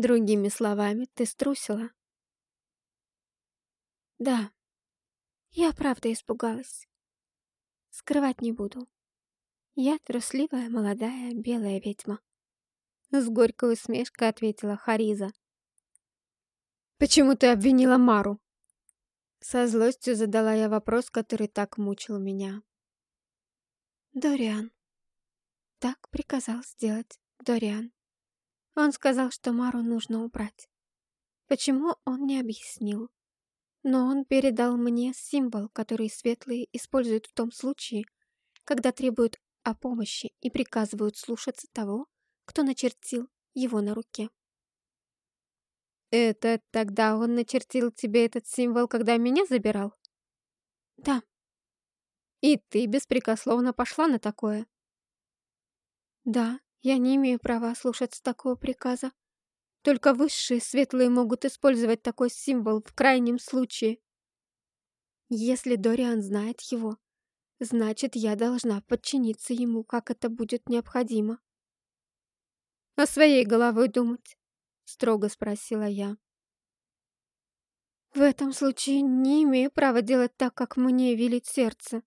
Другими словами, ты струсила? Да, я правда испугалась. Скрывать не буду. Я трусливая, молодая, белая ведьма. С горькой усмешкой ответила Хариза. «Почему ты обвинила Мару?» Со злостью задала я вопрос, который так мучил меня. «Дориан». Так приказал сделать Дориан. Он сказал, что Мару нужно убрать. Почему, он не объяснил. Но он передал мне символ, который светлые используют в том случае, когда требуют о помощи и приказывают слушаться того, кто начертил его на руке. «Это тогда он начертил тебе этот символ, когда меня забирал?» «Да». «И ты беспрекословно пошла на такое?» «Да, я не имею права слушаться такого приказа. Только высшие светлые могут использовать такой символ в крайнем случае. Если Дориан знает его, значит, я должна подчиниться ему, как это будет необходимо. «О своей головой думать?» — строго спросила я. «В этом случае не имею права делать так, как мне велит сердце.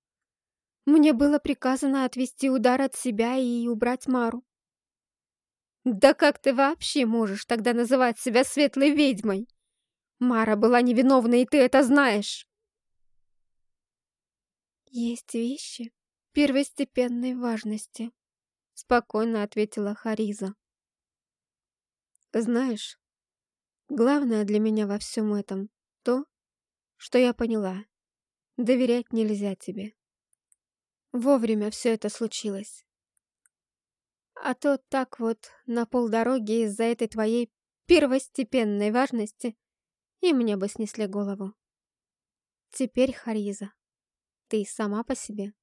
Мне было приказано отвести удар от себя и убрать Мару. «Да как ты вообще можешь тогда называть себя светлой ведьмой? Мара была невиновна, и ты это знаешь!» «Есть вещи первостепенной важности», — спокойно ответила Хариза. Знаешь, главное для меня во всем этом то, что я поняла. Доверять нельзя тебе. Вовремя все это случилось. А то так вот на полдороги из-за этой твоей первостепенной важности и мне бы снесли голову. Теперь, Хариза, ты сама по себе,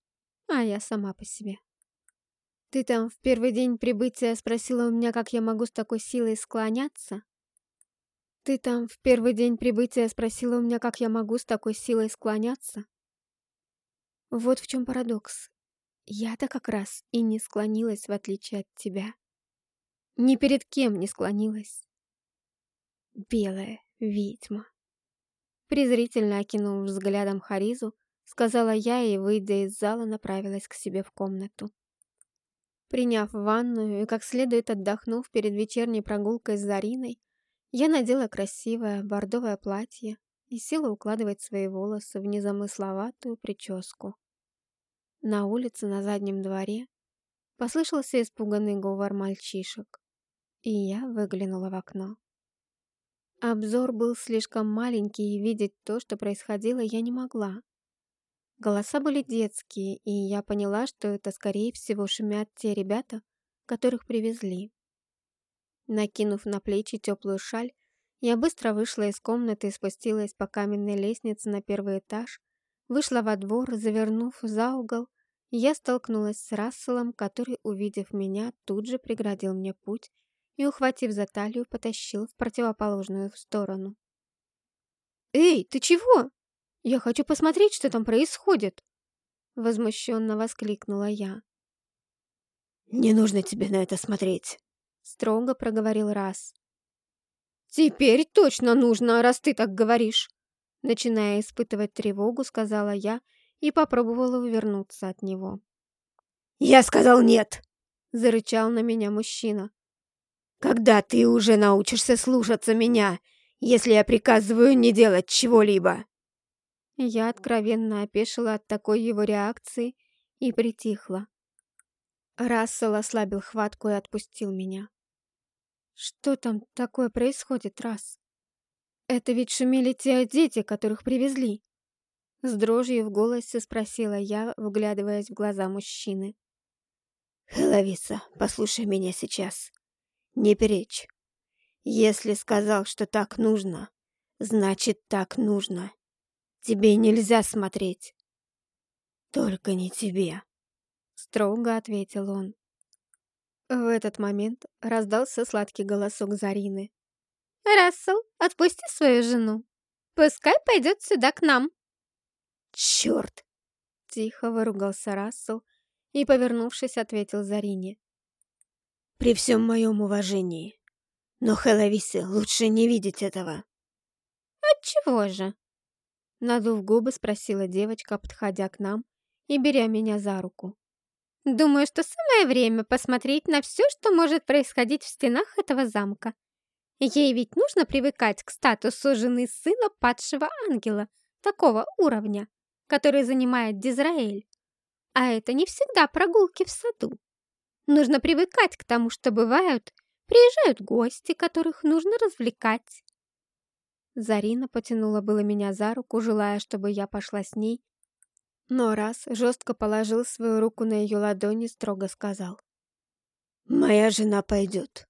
а я сама по себе. Ты там в первый день прибытия спросила у меня, как я могу с такой силой склоняться? Ты там в первый день прибытия спросила у меня, как я могу с такой силой склоняться? Вот в чем парадокс. Я-то как раз и не склонилась, в отличие от тебя. Ни перед кем не склонилась. Белая ведьма. Презрительно окинув взглядом Харизу, сказала я и, выйдя из зала, направилась к себе в комнату. Приняв ванную и как следует отдохнув перед вечерней прогулкой с Зариной, я надела красивое бордовое платье и села укладывать свои волосы в незамысловатую прическу. На улице на заднем дворе послышался испуганный говор мальчишек, и я выглянула в окно. Обзор был слишком маленький, и видеть то, что происходило, я не могла. Голоса были детские, и я поняла, что это, скорее всего, шумят те ребята, которых привезли. Накинув на плечи теплую шаль, я быстро вышла из комнаты и спустилась по каменной лестнице на первый этаж, вышла во двор, завернув за угол, я столкнулась с Расселом, который, увидев меня, тут же преградил мне путь и, ухватив за талию, потащил в противоположную сторону. «Эй, ты чего?» «Я хочу посмотреть, что там происходит!» Возмущенно воскликнула я. «Не нужно тебе на это смотреть!» Строго проговорил раз. «Теперь точно нужно, раз ты так говоришь!» Начиная испытывать тревогу, сказала я и попробовала увернуться от него. «Я сказал нет!» Зарычал на меня мужчина. «Когда ты уже научишься слушаться меня, если я приказываю не делать чего-либо?» Я откровенно опешила от такой его реакции и притихла. Рассел ослабил хватку и отпустил меня. Что там такое происходит, Расс? Это ведь шумели те дети, которых привезли. С дрожью в голосе спросила я, вглядываясь в глаза мужчины. «Хеловиса, послушай меня сейчас. Не перечь. Если сказал, что так нужно, значит, так нужно. Тебе нельзя смотреть. Только не тебе, строго ответил он. В этот момент раздался сладкий голосок Зарины. «Рассел, отпусти свою жену. Пускай пойдет сюда к нам». «Черт!» Тихо выругался Рассел и, повернувшись, ответил Зарине. «При всем моем уважении, Но Хеловисе лучше не видеть этого. Отчего же? Надув губы, спросила девочка, подходя к нам и беря меня за руку. Думаю, что самое время посмотреть на все, что может происходить в стенах этого замка. Ей ведь нужно привыкать к статусу жены сына падшего ангела, такого уровня, который занимает Дизраэль. А это не всегда прогулки в саду. Нужно привыкать к тому, что бывают, приезжают гости, которых нужно развлекать. Зарина потянула было меня за руку, желая, чтобы я пошла с ней, но раз жестко положил свою руку на ее ладони, строго сказал. «Моя жена пойдет.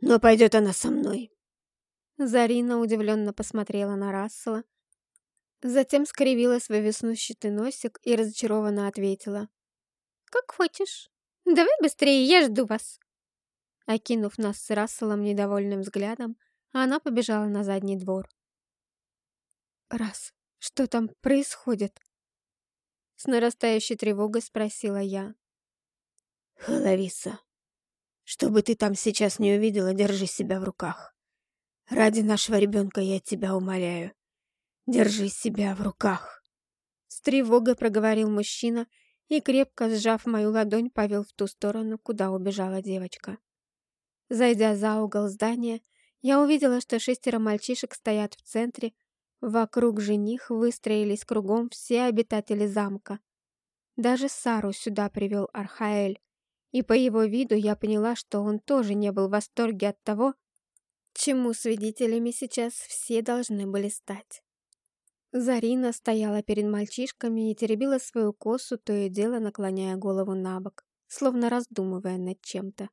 Но пойдет она со мной». Зарина удивленно посмотрела на Рассела, затем скривила свой веснущатый носик и разочарованно ответила. «Как хочешь. Давай быстрее, я жду вас». Окинув нас с Расселом недовольным взглядом, она побежала на задний двор. «Раз, что там происходит?» С нарастающей тревогой спросила я. «Халависа, что бы ты там сейчас не увидела, держи себя в руках. Ради нашего ребенка я тебя умоляю. Держи себя в руках!» С тревогой проговорил мужчина и, крепко сжав мою ладонь, повел в ту сторону, куда убежала девочка. Зайдя за угол здания, я увидела, что шестеро мальчишек стоят в центре, вокруг жених выстроились кругом все обитатели замка. Даже Сару сюда привел Архаэль, и по его виду я поняла, что он тоже не был в восторге от того, чему свидетелями сейчас все должны были стать. Зарина стояла перед мальчишками и теребила свою косу, то и дело наклоняя голову на бок, словно раздумывая над чем-то.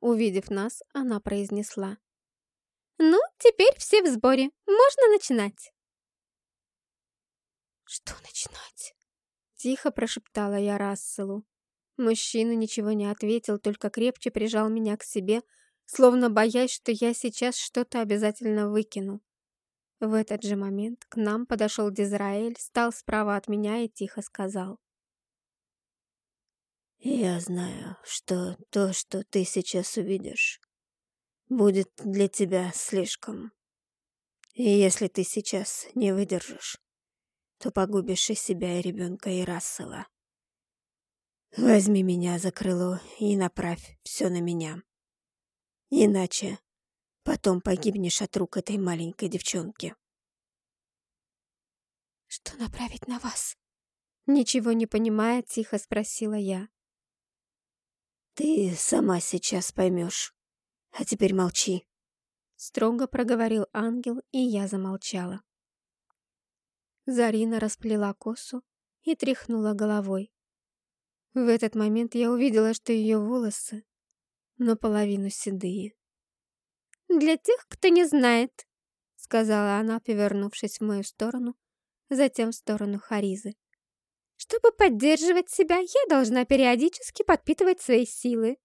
Увидев нас, она произнесла. «Ну, теперь все в сборе. Можно начинать». «Что начинать?» Тихо прошептала я Расселу. Мужчина ничего не ответил, только крепче прижал меня к себе, словно боясь, что я сейчас что-то обязательно выкину. В этот же момент к нам подошел Дизраэль, стал справа от меня и тихо сказал. «Я знаю, что то, что ты сейчас увидишь, будет для тебя слишком. И если ты сейчас не выдержишь, то погубишь и себя, и ребенка, и Рассела. Возьми меня за крыло и направь все на меня. Иначе потом погибнешь от рук этой маленькой девчонки. «Что направить на вас?» Ничего не понимая, тихо спросила я. «Ты сама сейчас поймешь. А теперь молчи. Строго проговорил ангел, и я замолчала. Зарина расплела косу и тряхнула головой. В этот момент я увидела, что ее волосы наполовину седые. «Для тех, кто не знает», — сказала она, повернувшись в мою сторону, затем в сторону Харизы. «Чтобы поддерживать себя, я должна периодически подпитывать свои силы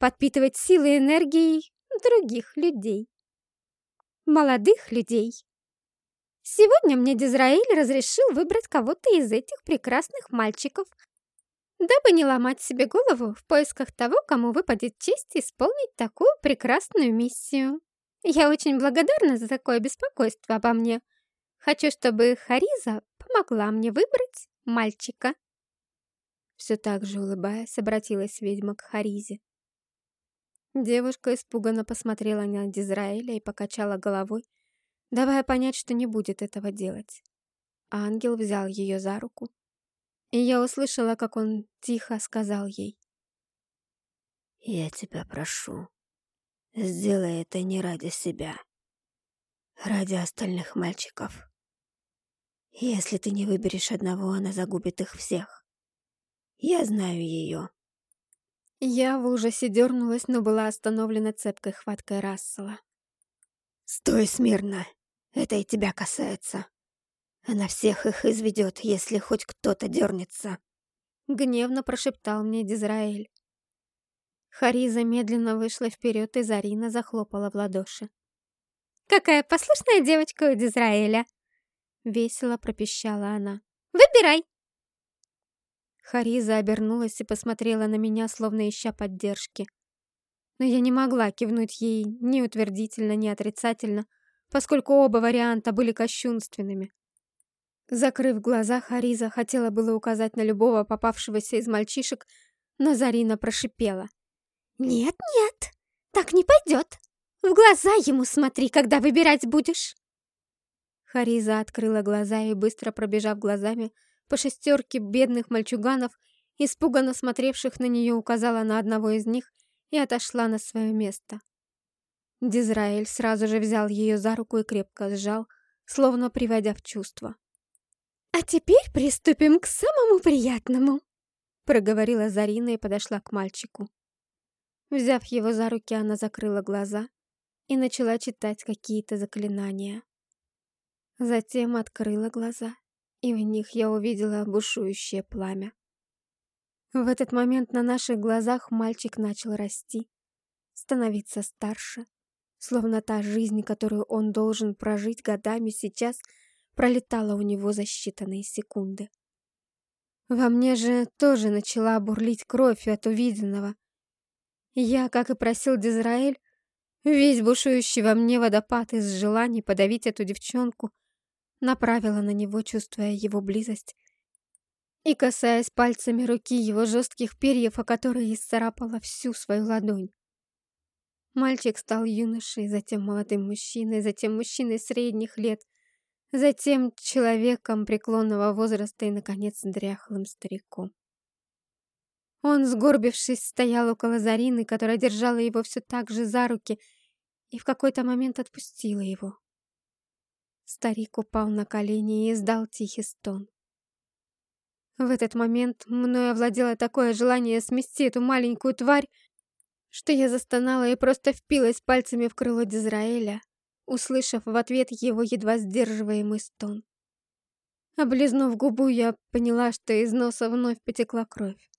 подпитывать силы энергией других людей. Молодых людей. Сегодня мне Дизраиль разрешил выбрать кого-то из этих прекрасных мальчиков, дабы не ломать себе голову в поисках того, кому выпадет честь исполнить такую прекрасную миссию. Я очень благодарна за такое беспокойство обо мне. Хочу, чтобы Хариза помогла мне выбрать мальчика. Все так же улыбаясь, обратилась ведьма к Харизе. Девушка испуганно посмотрела на Дизраэля и покачала головой, давая понять, что не будет этого делать. Ангел взял ее за руку, и я услышала, как он тихо сказал ей. «Я тебя прошу, сделай это не ради себя, ради остальных мальчиков. Если ты не выберешь одного, она загубит их всех. Я знаю ее». Я в ужасе дернулась, но была остановлена цепкой хваткой Рассела. «Стой смирно! Это и тебя касается. Она всех их изведет, если хоть кто-то дернется!» Гневно прошептал мне Дизраэль. Хариза медленно вышла вперед, и Зарина захлопала в ладоши. «Какая послушная девочка у Дизраэля!» Весело пропищала она. «Выбирай!» Хариза обернулась и посмотрела на меня, словно ища поддержки. но я не могла кивнуть ей ни утвердительно, ни отрицательно, поскольку оба варианта были кощунственными. Закрыв глаза, Хариза хотела было указать на любого попавшегося из мальчишек, но Зарина прошипела. «Нет, нет, так не пойдет. В глаза ему смотри, когда выбирать будешь». Хариза открыла глаза и, быстро пробежав глазами по шестерке бедных мальчуганов, испуганно смотревших на нее, указала на одного из них и отошла на свое место. Дизраэль сразу же взял ее за руку и крепко сжал, словно приводя в чувство. «А теперь приступим к самому приятному», — проговорила Зарина и подошла к мальчику. Взяв его за руки, она закрыла глаза и начала читать какие-то заклинания. Затем открыла глаза, и в них я увидела бушующее пламя. В этот момент на наших глазах мальчик начал расти, становиться старше, словно та жизнь, которую он должен прожить годами сейчас, пролетала у него за считанные секунды. Во мне же тоже начала бурлить кровь от увиденного. Я, как и просил Дизраэль, весь бушующий во мне водопад из желаний подавить эту девчонку, направила на него, чувствуя его близость, и касаясь пальцами руки его жестких перьев, о которые исцарапала всю свою ладонь. Мальчик стал юношей, затем молодым мужчиной, затем мужчиной средних лет, затем человеком преклонного возраста и, наконец, дряхлым стариком. Он, сгорбившись, стоял около Зарины, которая держала его все так же за руки, и в какой-то момент отпустила его. Старик упал на колени и издал тихий стон. В этот момент мною овладело такое желание смести эту маленькую тварь, что я застонала и просто впилась пальцами в крыло Дизраэля, услышав в ответ его едва сдерживаемый стон. Облизнув губу, я поняла, что из носа вновь потекла кровь.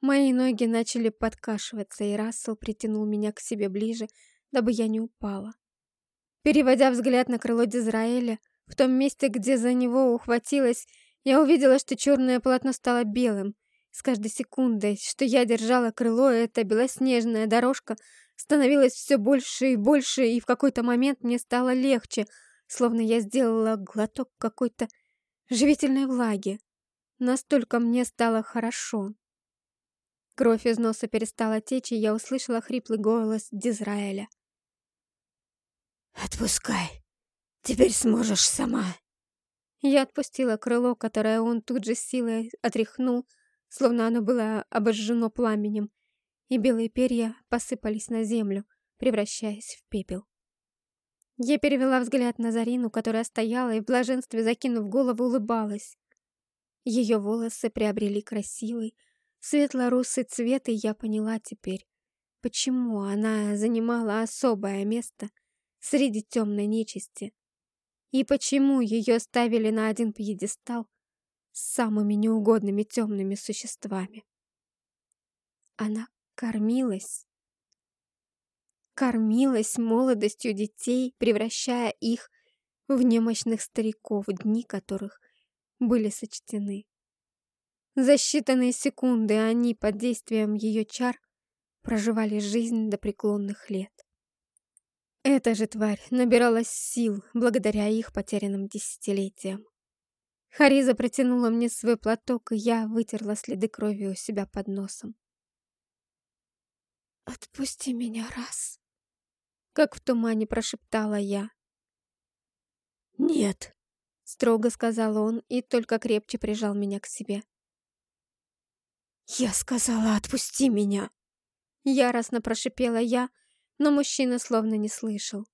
Мои ноги начали подкашиваться, и Рассел притянул меня к себе ближе, дабы я не упала. Переводя взгляд на крыло Дизраэля, в том месте, где за него ухватилась, я увидела, что черное полотно стало белым. С каждой секундой, что я держала крыло, эта белоснежная дорожка становилась все больше и больше, и в какой-то момент мне стало легче, словно я сделала глоток какой-то живительной влаги. Настолько мне стало хорошо. Кровь из носа перестала течь, и я услышала хриплый голос Дизраэля. «Отпускай. Теперь сможешь сама». Я отпустила крыло, которое он тут же силой отряхнул, словно оно было обожжено пламенем, и белые перья посыпались на землю, превращаясь в пепел. Я перевела взгляд на Зарину, которая стояла и в блаженстве, закинув голову, улыбалась. Ее волосы приобрели красивый, светло-русый цвет, и я поняла теперь, почему она занимала особое место среди темной нечисти. И почему ее ставили на один пьедестал с самыми неугодными темными существами? Она кормилась. Кормилась молодостью детей, превращая их в немощных стариков, дни которых были сочтены. За считанные секунды они под действием ее чар проживали жизнь до преклонных лет. Эта же тварь набиралась сил благодаря их потерянным десятилетиям. Хариза протянула мне свой платок, и я вытерла следы крови у себя под носом. «Отпусти меня раз!» Как в тумане прошептала я. «Нет!» — строго сказал он и только крепче прижал меня к себе. «Я сказала, отпусти меня!» Яростно прошипела я, но мужчина словно не слышал.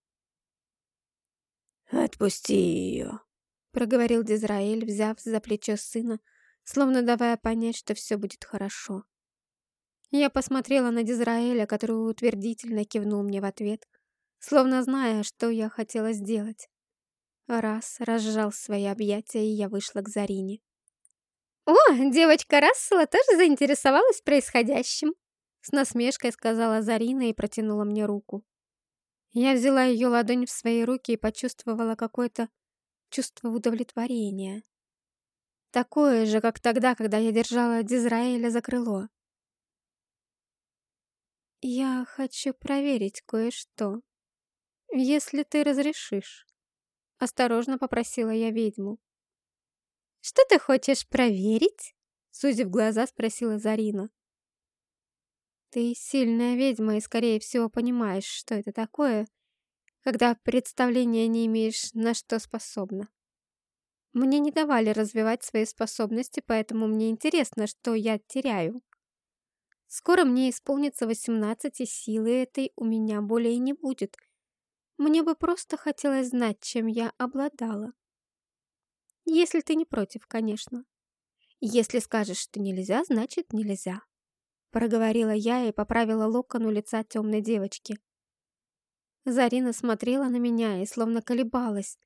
«Отпусти ее», — проговорил Дизраэль, взяв за плечо сына, словно давая понять, что все будет хорошо. Я посмотрела на Дизраэля, который утвердительно кивнул мне в ответ, словно зная, что я хотела сделать. Раз разжал свои объятия, и я вышла к Зарине. «О, девочка Рассела тоже заинтересовалась происходящим!» С насмешкой сказала Зарина и протянула мне руку. Я взяла ее ладонь в свои руки и почувствовала какое-то чувство удовлетворения. Такое же, как тогда, когда я держала Дизраэля за крыло. «Я хочу проверить кое-что, если ты разрешишь», — осторожно попросила я ведьму. «Что ты хочешь проверить?» — сузив глаза, спросила Зарина. «Ты сильная ведьма и, скорее всего, понимаешь, что это такое, когда представления не имеешь, на что способна. Мне не давали развивать свои способности, поэтому мне интересно, что я теряю. Скоро мне исполнится 18, и силы этой у меня более не будет. Мне бы просто хотелось знать, чем я обладала. Если ты не против, конечно. Если скажешь, что нельзя, значит нельзя. Проговорила я и поправила локон у лица темной девочки. Зарина смотрела на меня и словно колебалась,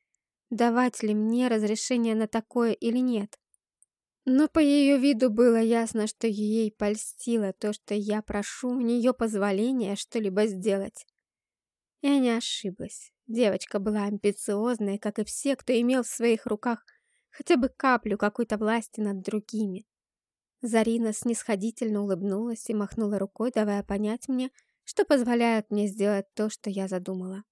давать ли мне разрешение на такое или нет. Но по ее виду было ясно, что ей польстило то, что я прошу у нее позволения что-либо сделать. Я не ошиблась. Девочка была амбициозной, как и все, кто имел в своих руках хотя бы каплю какой-то власти над другими. Зарина снисходительно улыбнулась и махнула рукой, давая понять мне, что позволяет мне сделать то, что я задумала.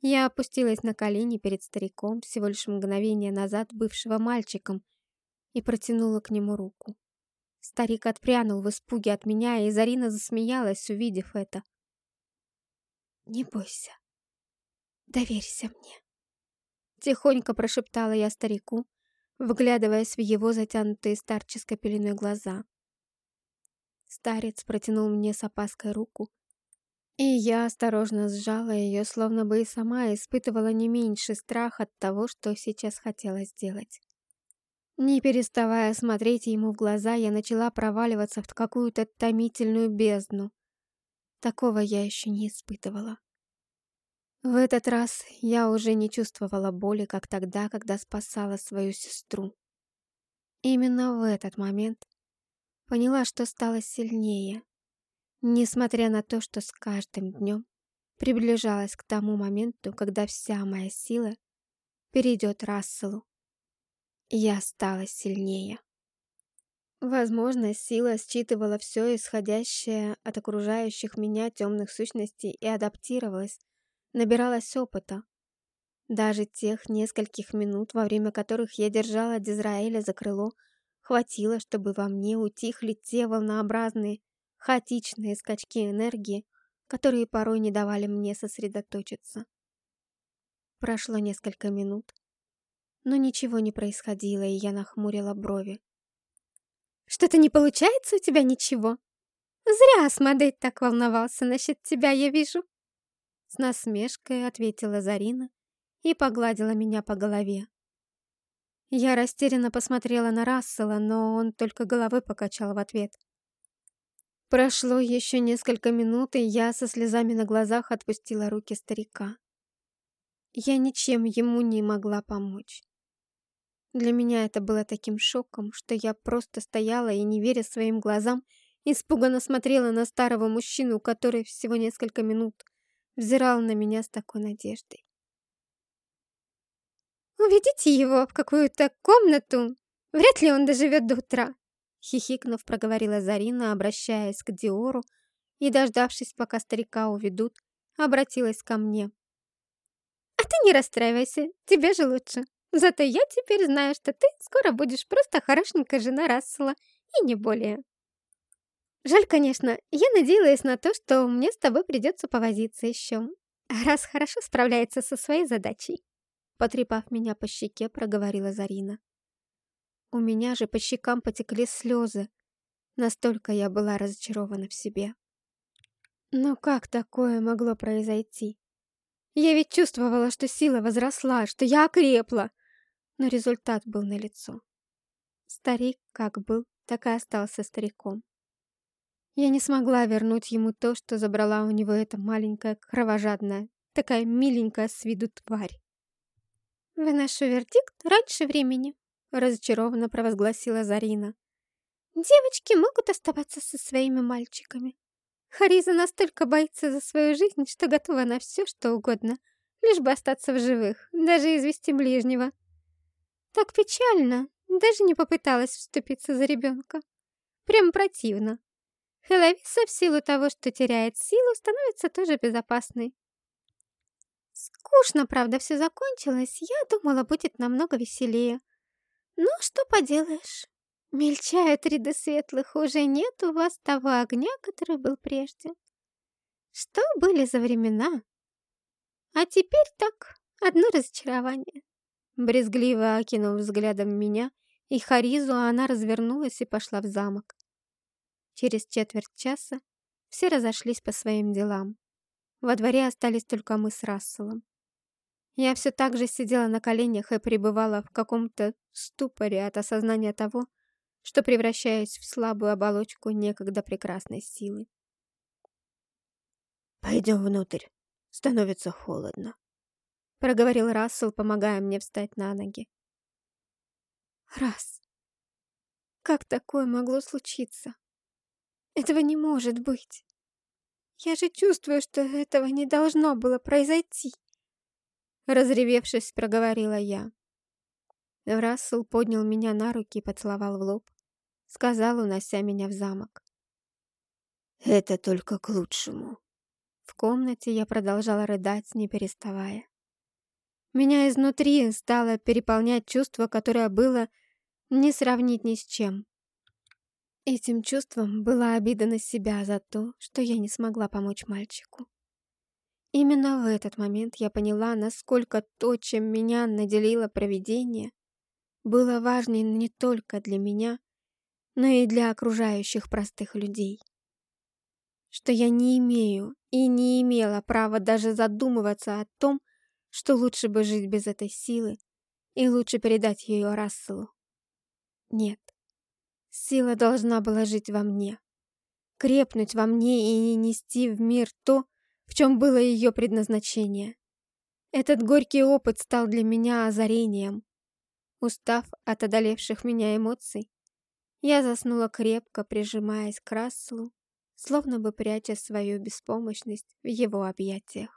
Я опустилась на колени перед стариком, всего лишь мгновение назад бывшего мальчиком, и протянула к нему руку. Старик отпрянул в испуге от меня, и Зарина засмеялась, увидев это. «Не бойся. Доверься мне». Тихонько прошептала я старику, вглядываясь в его затянутые старческой пеленой глаза. Старец протянул мне с опаской руку, и я осторожно сжала ее, словно бы и сама испытывала не меньший страх от того, что сейчас хотела сделать. Не переставая смотреть ему в глаза, я начала проваливаться в какую-то томительную бездну. Такого я еще не испытывала. В этот раз я уже не чувствовала боли, как тогда, когда спасала свою сестру. Именно в этот момент поняла, что стала сильнее, несмотря на то, что с каждым днем приближалась к тому моменту, когда вся моя сила перейдет Расселу. Я стала сильнее. Возможно, сила считывала все исходящее от окружающих меня темных сущностей и адаптировалась, набиралась опыта. Даже тех нескольких минут, во время которых я держала Дизраэля за крыло, хватило, чтобы во мне утихли те волнообразные, хаотичные скачки энергии, которые порой не давали мне сосредоточиться. Прошло несколько минут, но ничего не происходило, и я нахмурила брови. «Что-то не получается у тебя ничего? Зря Асмодей так волновался насчет тебя, я вижу!» С насмешкой ответила Зарина и погладила меня по голове. Я растерянно посмотрела на Рассела, но он только головой покачал в ответ. Прошло еще несколько минут, и я со слезами на глазах отпустила руки старика. Я ничем ему не могла помочь. Для меня это было таким шоком, что я просто стояла и, не веря своим глазам, испуганно смотрела на старого мужчину, который всего несколько минут взирал на меня с такой надеждой. «Уведите его в какую-то комнату. Вряд ли он доживет до утра», хихикнув, проговорила Зарина, обращаясь к Диору, и, дождавшись, пока старика уведут, обратилась ко мне. «А ты не расстраивайся, тебе же лучше. Зато я теперь знаю, что ты скоро будешь просто хорошенькая жена Рассела, и не более. Жаль, конечно, я надеялась на то, что мне с тобой придется повозиться еще, раз хорошо справляется со своей задачей. Потрепав меня по щеке, проговорила Зарина. У меня же по щекам потекли слезы. Настолько я была разочарована в себе. Но как такое могло произойти? Я ведь чувствовала, что сила возросла, что я окрепла но результат был налицо. Старик как был, так и остался стариком. Я не смогла вернуть ему то, что забрала у него эта маленькая кровожадная, такая миленькая с виду тварь. «Выношу вердикт раньше времени», — разочарованно провозгласила Зарина. «Девочки могут оставаться со своими мальчиками. Хариза настолько боится за свою жизнь, что готова на все, что угодно, лишь бы остаться в живых, даже извести ближнего. Так печально. Даже не попыталась вступиться за ребенка. Прям противно. Хеловиса в силу того, что теряет силу, становится тоже безопасной. Скучно, правда, все закончилось. Я думала, будет намного веселее. Но что поделаешь. Мельчают ряды светлых, уже нет у вас того огня, который был прежде. Что были за времена? А теперь так, одно разочарование. Брезгливо окинув взглядом меня и Харизу, она развернулась и пошла в замок. Через четверть часа все разошлись по своим делам. Во дворе остались только мы с Расселом. Я все так же сидела на коленях и пребывала в каком-то ступоре от осознания того, что превращаюсь в слабую оболочку некогда прекрасной силы. «Пойдем внутрь, становится холодно», — проговорил Рассел, помогая мне встать на ноги. «Раз, как такое могло случиться? Этого не может быть. Я же чувствую, что этого не должно было произойти». Разревевшись, проговорила я. Рассел поднял меня на руки и поцеловал в лоб. Сказал, унося меня в замок. «Это только к лучшему». В комнате я продолжала рыдать, не переставая. Меня изнутри стало переполнять чувство, которое было не сравнить ни с чем. Этим чувством была обида на себя за то, что я не смогла помочь мальчику. Именно в этот момент я поняла, насколько то, чем меня наделило провидение, было важнее не только для меня, но и для окружающих простых людей. Что я не имею и не имела права даже задумываться о том, что лучше бы жить без этой силы и лучше передать ее Расселу. Нет, сила должна была жить во мне, крепнуть во мне и не нести в мир то, в чем было ее предназначение. Этот горький опыт стал для меня озарением. Устав от одолевших меня эмоций, я заснула крепко, прижимаясь к Расселу, словно бы пряча свою беспомощность в его объятиях.